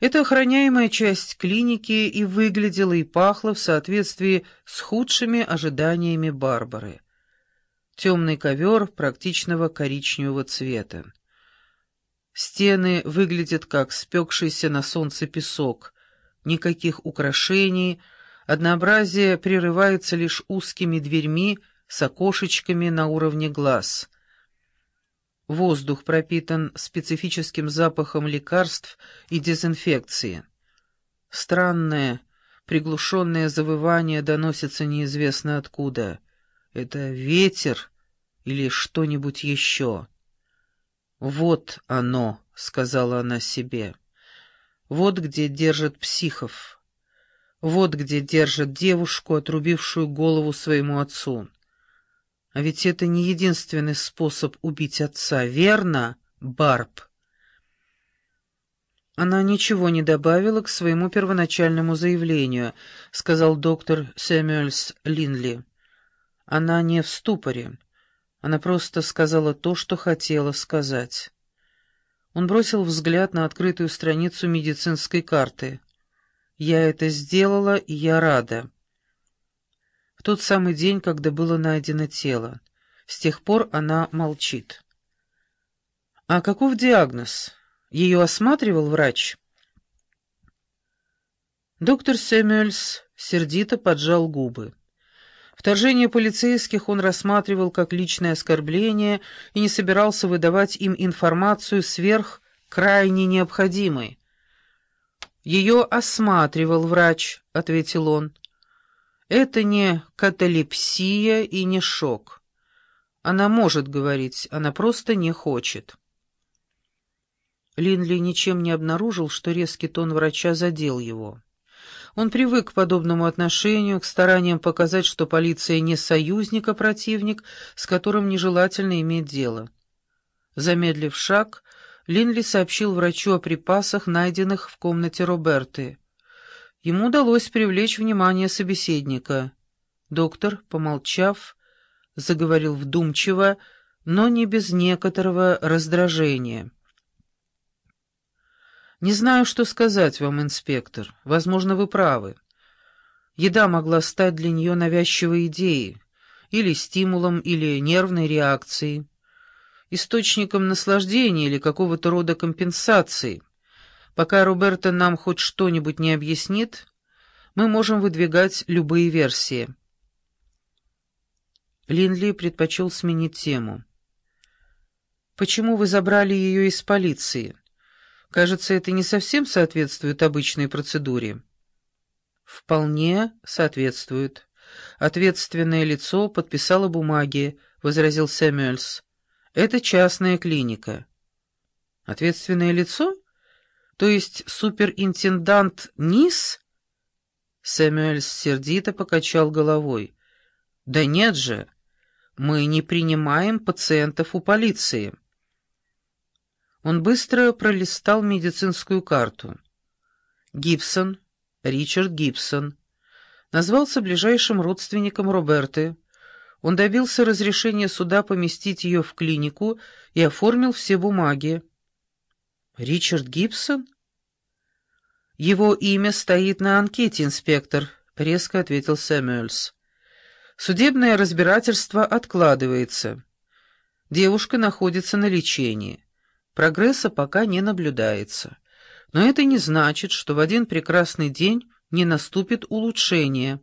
Эта охраняемая часть клиники и выглядела и пахла в соответствии с худшими ожиданиями Барбары. Темный ковер практичного коричневого цвета. Стены выглядят как спекшийся на солнце песок. Никаких украшений, однообразие прерывается лишь узкими дверьми с окошечками на уровне глаз. Воздух пропитан специфическим запахом лекарств и дезинфекции. Странное, приглушенное завывание доносится неизвестно откуда. Это ветер или что-нибудь еще. «Вот оно», — сказала она себе. «Вот где держат психов. Вот где держат девушку, отрубившую голову своему отцу. А ведь это не единственный способ убить отца, верно, Барб?» Она ничего не добавила к своему первоначальному заявлению, сказал доктор Сэмюэльс Линли. Она не в ступоре. Она просто сказала то, что хотела сказать. Он бросил взгляд на открытую страницу медицинской карты. «Я это сделала, и я рада». Тот самый день, когда было найдено тело. С тех пор она молчит. «А каков диагноз? Ее осматривал врач?» Доктор Сэмюэльс сердито поджал губы. Вторжение полицейских он рассматривал как личное оскорбление и не собирался выдавать им информацию сверх крайне необходимой. «Ее осматривал врач», — ответил он. «Это не каталепсия и не шок. Она может говорить, она просто не хочет». Линли ничем не обнаружил, что резкий тон врача задел его. Он привык к подобному отношению, к стараниям показать, что полиция не союзник, а противник, с которым нежелательно иметь дело. Замедлив шаг, Линли сообщил врачу о припасах, найденных в комнате Роберты. Ему удалось привлечь внимание собеседника. Доктор, помолчав, заговорил вдумчиво, но не без некоторого раздражения. «Не знаю, что сказать вам, инспектор. Возможно, вы правы. Еда могла стать для нее навязчивой идеей, или стимулом, или нервной реакцией, источником наслаждения или какого-то рода компенсации. Пока Роберто нам хоть что-нибудь не объяснит, мы можем выдвигать любые версии». Линли предпочел сменить тему. «Почему вы забрали ее из полиции?» Кажется, это не совсем соответствует обычной процедуре. Вполне соответствует. Ответственное лицо подписало бумаги, возразил Сэмюэльс. Это частная клиника. Ответственное лицо? То есть суперинтендант Низ? Сэмюэльс сердито покачал головой. Да нет же, мы не принимаем пациентов у полиции. Он быстро пролистал медицинскую карту. Гибсон, Ричард Гибсон, назвался ближайшим родственником Роберты. Он добился разрешения суда поместить ее в клинику и оформил все бумаги. «Ричард Гибсон?» «Его имя стоит на анкете, инспектор», — резко ответил Сэмюэльс. «Судебное разбирательство откладывается. Девушка находится на лечении. Прогресса пока не наблюдается. Но это не значит, что в один прекрасный день не наступит улучшение.